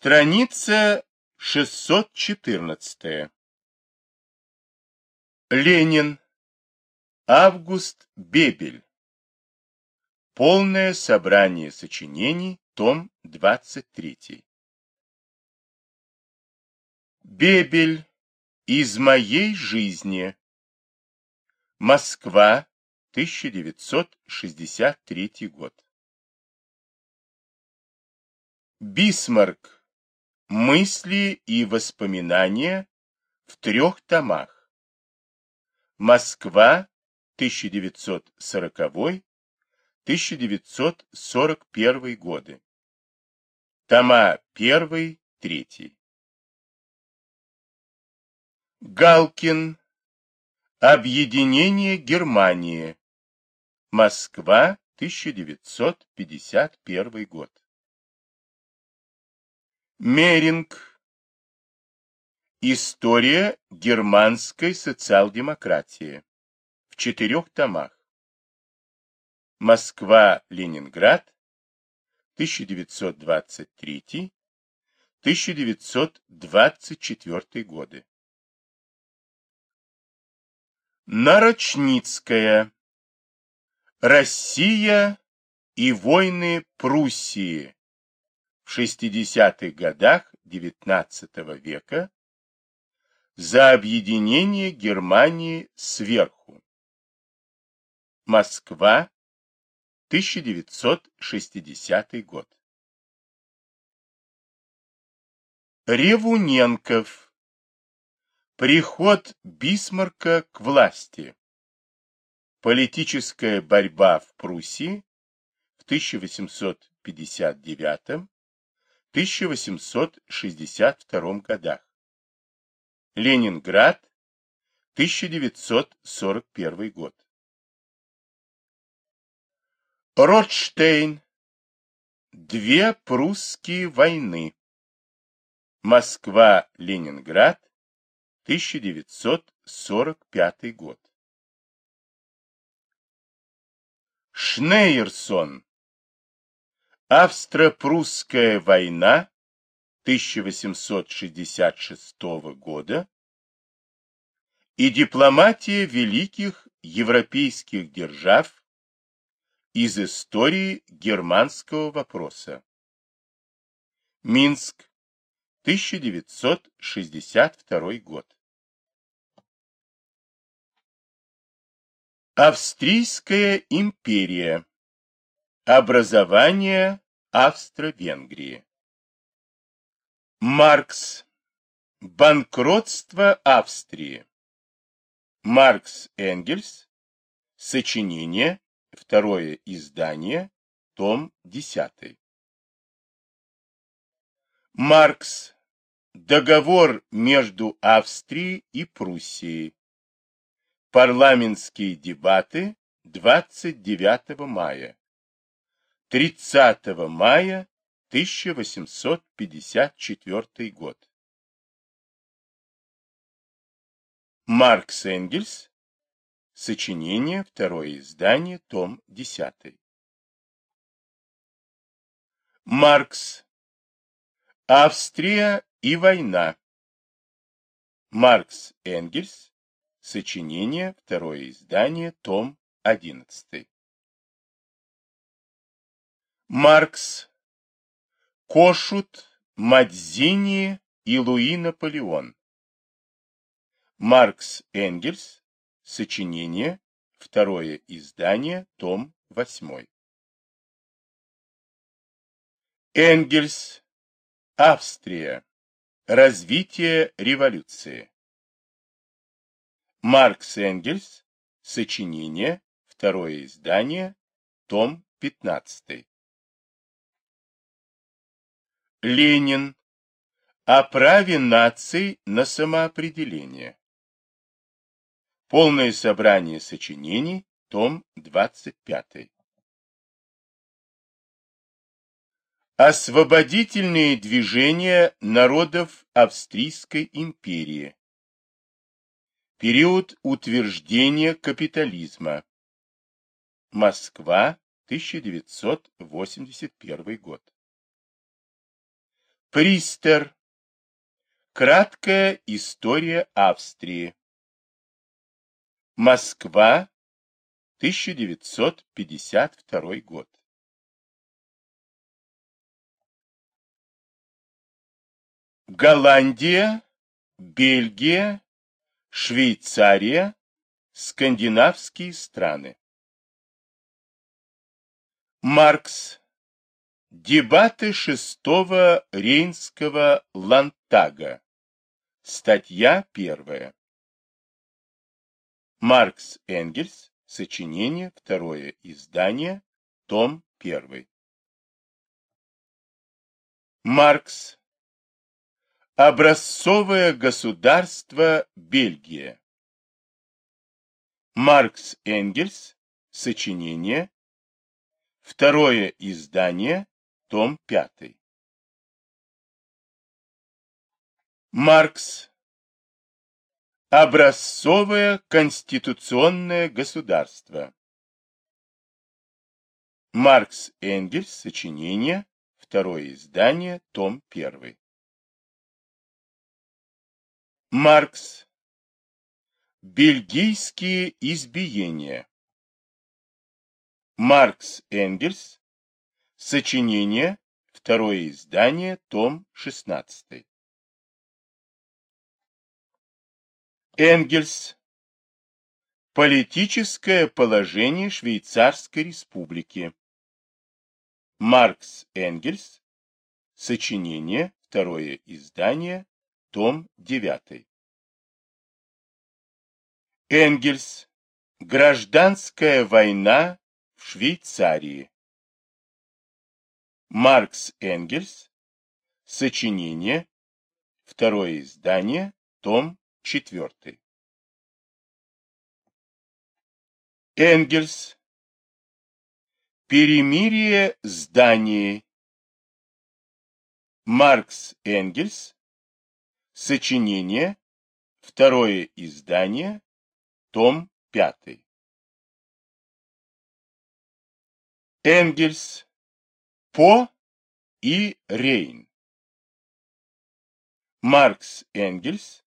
Страница 614. Ленин. Август Бебель. Полное собрание сочинений, том 23. Бебель. Из моей жизни. Москва, 1963 год. Бисмарк. Мысли и воспоминания в трех томах. Москва, 1940-1941 годы. Тома 1-3. Галкин. Объединение Германии. Москва, 1951 год. Меринг. История германской социал-демократии. В четырех томах. Москва-Ленинград. 1923-1924 годы. Нарочницкая. Россия и войны Пруссии в 60-х годах XIX века за объединение Германии сверху. Москва, 1960 год. Ревуненков. Приход Бисмарка к власти. Политическая борьба в Пруссии в 1859 1862 годах. Ленинград, 1941 год. Ротштейн. Две прусские войны. Москва-Ленинград, 1945 год. Шнейерсон. Австро-прусская война 1866 года и дипломатия великих европейских держав из истории германского вопроса. Минск, 1962 год. Австрийская империя Образование Австро-Венгрии. Маркс. Банкротство Австрии. Маркс Энгельс. Сочинение. Второе издание. Том 10. Маркс. Договор между Австрией и Пруссией. Парламентские дебаты 29 мая. 30 мая 1854 год. Маркс Энгельс. Сочинение. Второе издание. Том 10. Маркс. Австрия и война. Маркс Энгельс. Сочинение. Второе издание. Том 11. Маркс, Кошут, Мадзини и Луи Наполеон. Маркс Энгельс. Сочинение. Второе издание. Том 8. Энгельс. Австрия. Развитие революции. Маркс Энгельс. Сочинение. Второе издание. Том 15. Ленин. О праве наций на самоопределение. Полное собрание сочинений, том 25. Освободительные движения народов Австрийской империи. Период утверждения капитализма. Москва, 1981 год. Пристер. Краткая история Австрии. Москва, 1952 год. Голландия, Бельгия, Швейцария, скандинавские страны. Маркс. Дебаты шестого Рейнского Лантага. Статья первая. Маркс Энгельс. Сочинение. Второе издание. Том первый. Маркс. Образцовое государство Бельгия. Маркс Энгельс. Сочинение. Второе издание. Том 5. Маркс. Образцовое конституционное государство. Маркс Энгельс. Сочинение. Второе издание. Том 1. Маркс. Бельгийские избиения. Маркс Энгельс. Сочинение. Второе издание. Том 16. Энгельс. Политическое положение Швейцарской республики. Маркс Энгельс. Сочинение. Второе издание. Том 9. Энгельс. Гражданская война в Швейцарии. Маркс Энгельс. Сочинение. Второе издание. Том 4. Энгельс. Перемирие с Данией. Маркс Энгельс. Сочинение. Второе издание. Том 5. Энгельс. По и Рейн. Маркс Энгельс.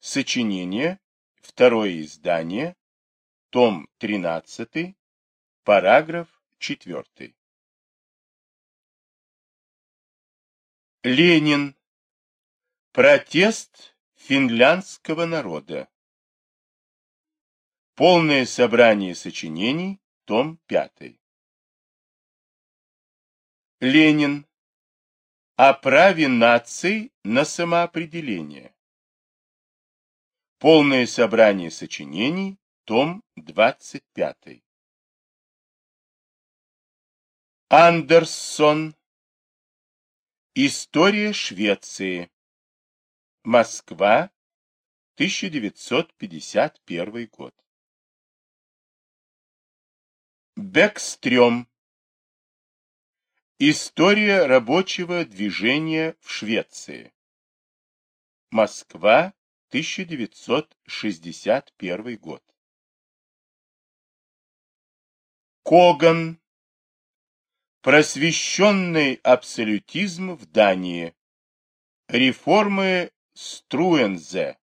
Сочинение. Второе издание. Том 13. Параграф 4. Ленин. Протест финляндского народа. Полное собрание сочинений, том 5. Ленин. О праве наций на самоопределение. Полное собрание сочинений, том 25. Андерсон. История Швеции. Москва, 1951 год. Бекстрём. История рабочего движения в Швеции. Москва, 1961 год. Коган. Просвещенный абсолютизм в Дании. Реформы Струензе.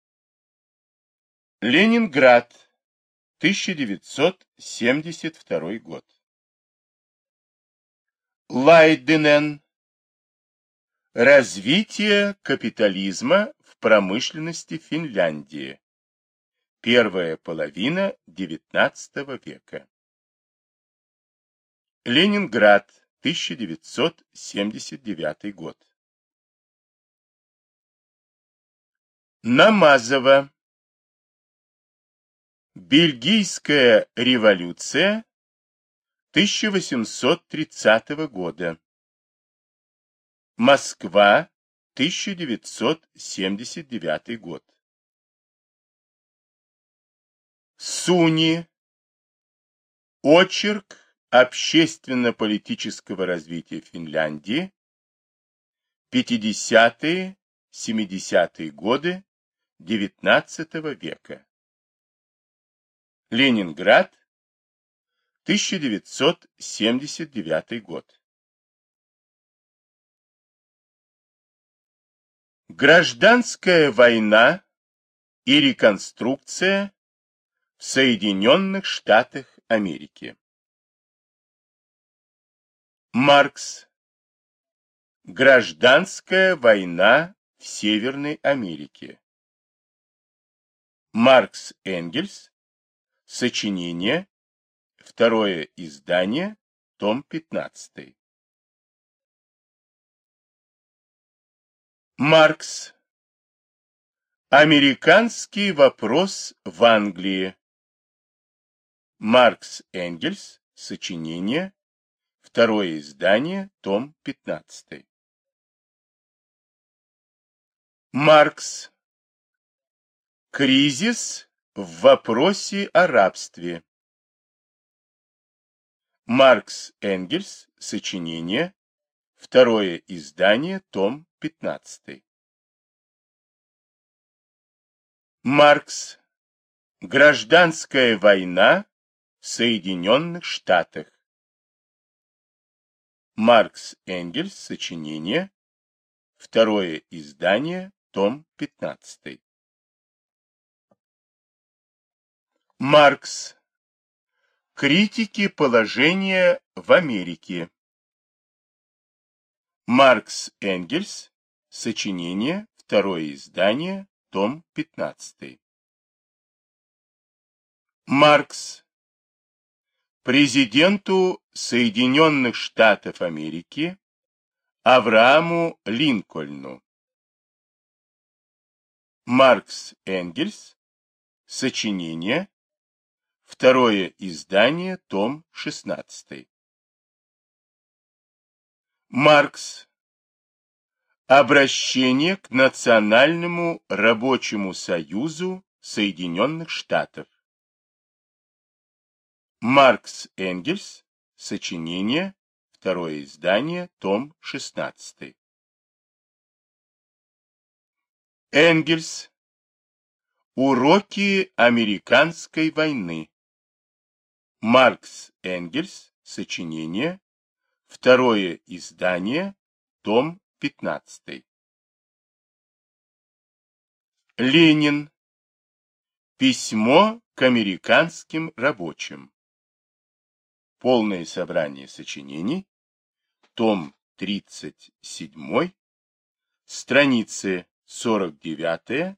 Ленинград, 1972 год. Лайденен. Развитие капитализма в промышленности Финляндии. Первая половина XIX века. Ленинград, 1979 год. Намазова. Бельгийская революция 1830 года. Москва, 1979 год. Суни. Очерк общественно-политического развития Финляндии. 50-70-е годы XIX века. Ленинград, 1979 год. Гражданская война и реконструкция в Соединенных Штатах Америки. Маркс. Гражданская война в Северной Америке. Маркс Энгельс. Сочинение. Второе издание. Том 15. Маркс. Американский вопрос в Англии. Маркс Энгельс. Сочинение. Второе издание. Том 15. Маркс. Кризис в вопросе о рабстве. Маркс Энгельс. Сочинение. Второе издание. Том 15. Маркс. Гражданская война в Соединенных Штатах. Маркс Энгельс. Сочинение. Второе издание. Том 15. Маркс. Критики положения в Америке. Маркс Энгельс. Сочинение. Второе издание. Том 15. Маркс. Президенту Соединенных Штатов Америки Аврааму Линкольну. Маркс Энгельс. Сочинение. Второе издание, том 16. Маркс. Обращение к Национальному рабочему союзу Соединенных Штатов. Маркс Энгельс. Сочинение. Второе издание. Том 16. Энгельс. Уроки американской войны. Маркс Энгельс. Сочинение. Второе издание, том 15. Ленин. Письмо к американским рабочим. Полное собрание сочинений. Том 37. Страницы 49,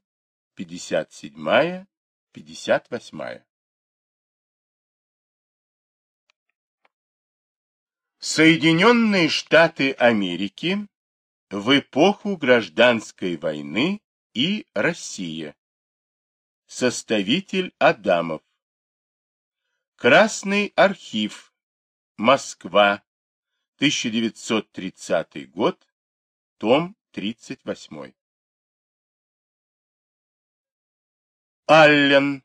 57, 58. Соединенные Штаты Америки в эпоху гражданской войны и Россия. Составитель Адамов. Красный архив. Москва. 1930 год. Том 38. Аллен.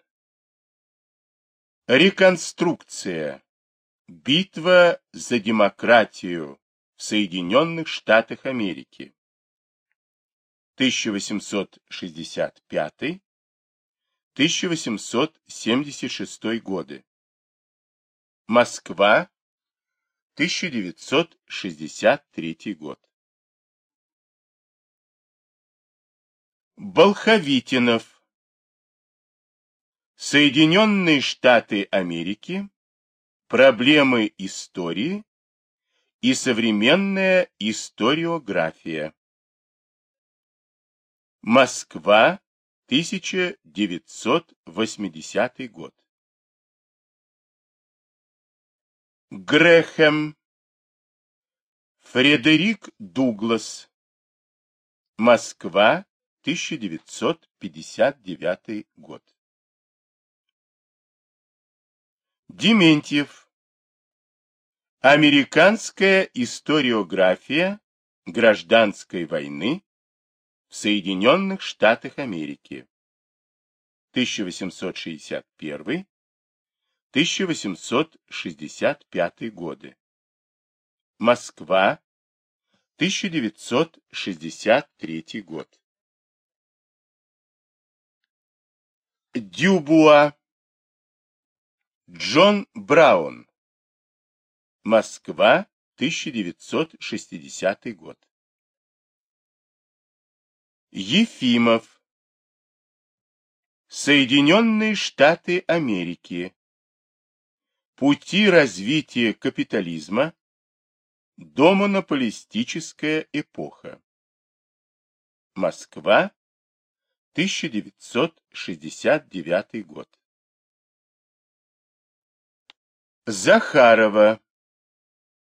Реконструкция. Битва за демократию в Соединенных Штатах Америки. 1865-1876 годы. Москва, 1963 год. Болховитинов. Соединенные Штаты Америки Проблемы истории и современная историография. Москва, 1980 год. Грэхэм. Фредерик Дуглас. Москва, 1959 год. Дементьев. Американская историография гражданской войны в Соединенных Штатах Америки. 1861-1865 годы. Москва, 1963 год. Дюбуа Джон Браун. Москва, 1960 год. Ефимов. Соединенные Штаты Америки. Пути развития капитализма. Домонополистическая эпоха. Москва, 1969 год. Захарова.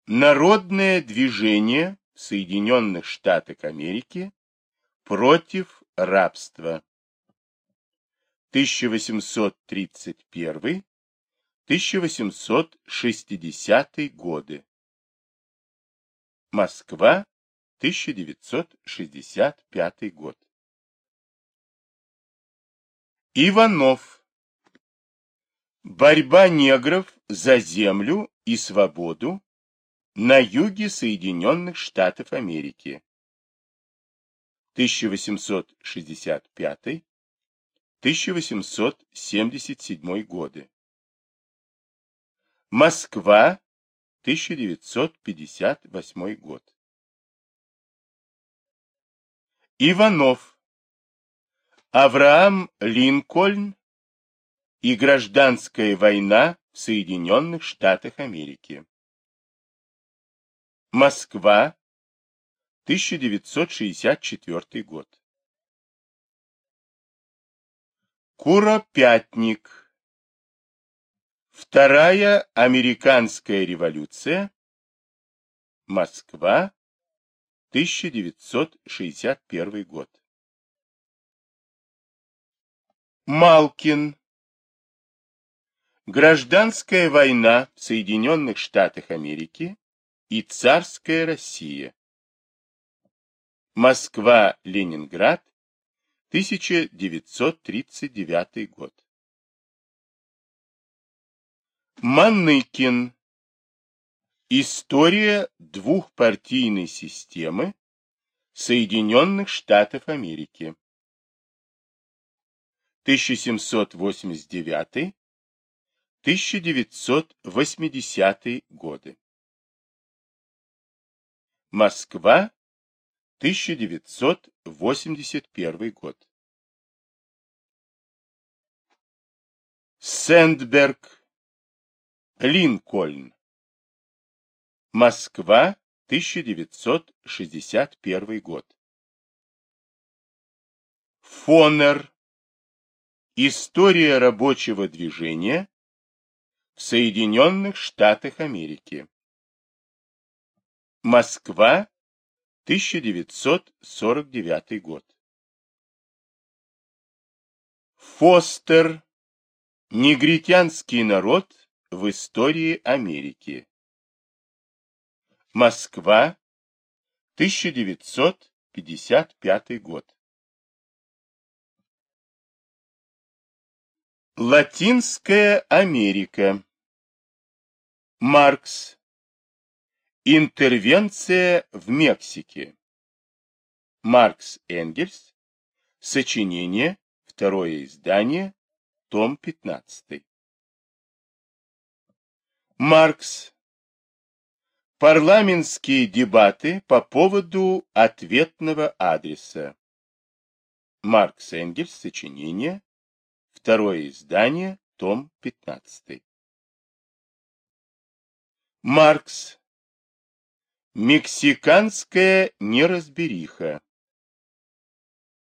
Народное движение в Соединенных Штатах Америки против рабства. 1831-1860 годы. Москва, 1965 год. Иванов. Борьба негров за землю и свободу на юге Соединенных Штатов Америки. 1865-1877 годы. Москва, 1958 год. Иванов. Авраам Линкольн и гражданская война в Соединенных Штатах Америки. Москва, 1964 год. Куропятник. Вторая американская революция. Москва, 1961 год. Малкин. Гражданская война в Соединенных Штатах Америки и царская Россия. Москва-Ленинград, 1939 год. Маныкин. История двухпартийной системы Соединенных Штатов Америки. 1789-1980 годы. Москва, 1981 год. Сэндберг, Линкольн. Москва, 1961 год. Фонер. История рабочего движения в Соединенных Штатах Америки. Москва, 1949 год. Фостер. Негритянский народ в истории Америки. Москва, 1955 год. Латинская Америка. Маркс. Интервенция в Мексике. Маркс Энгельс. Сочинение. Второе издание. Том 15. Маркс. Парламентские дебаты по поводу ответного адреса. Маркс Энгельс. Сочинение. Второе издание. Том 15. Маркс. Мексиканская неразбериха.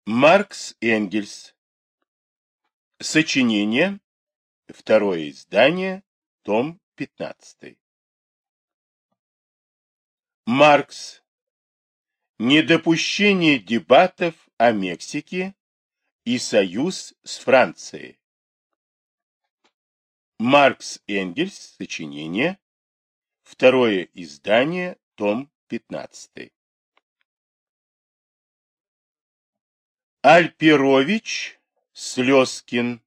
Маркс Энгельс. Сочинение. Второе издание. Том 15. Маркс. Недопущение дебатов о Мексике и союз с Францией. Маркс Энгельс. Сочинение. Второе издание том 15. Альпирович Слезкин.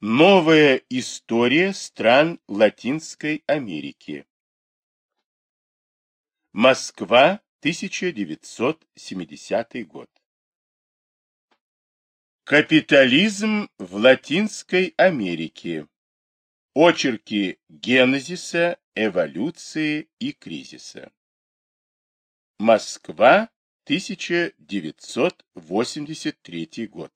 Новая история стран Латинской Америки. Москва, 1970 год. Капитализм в Латинской Америке. Очерки генезиса, эволюции и кризиса. Москва, 1983 год.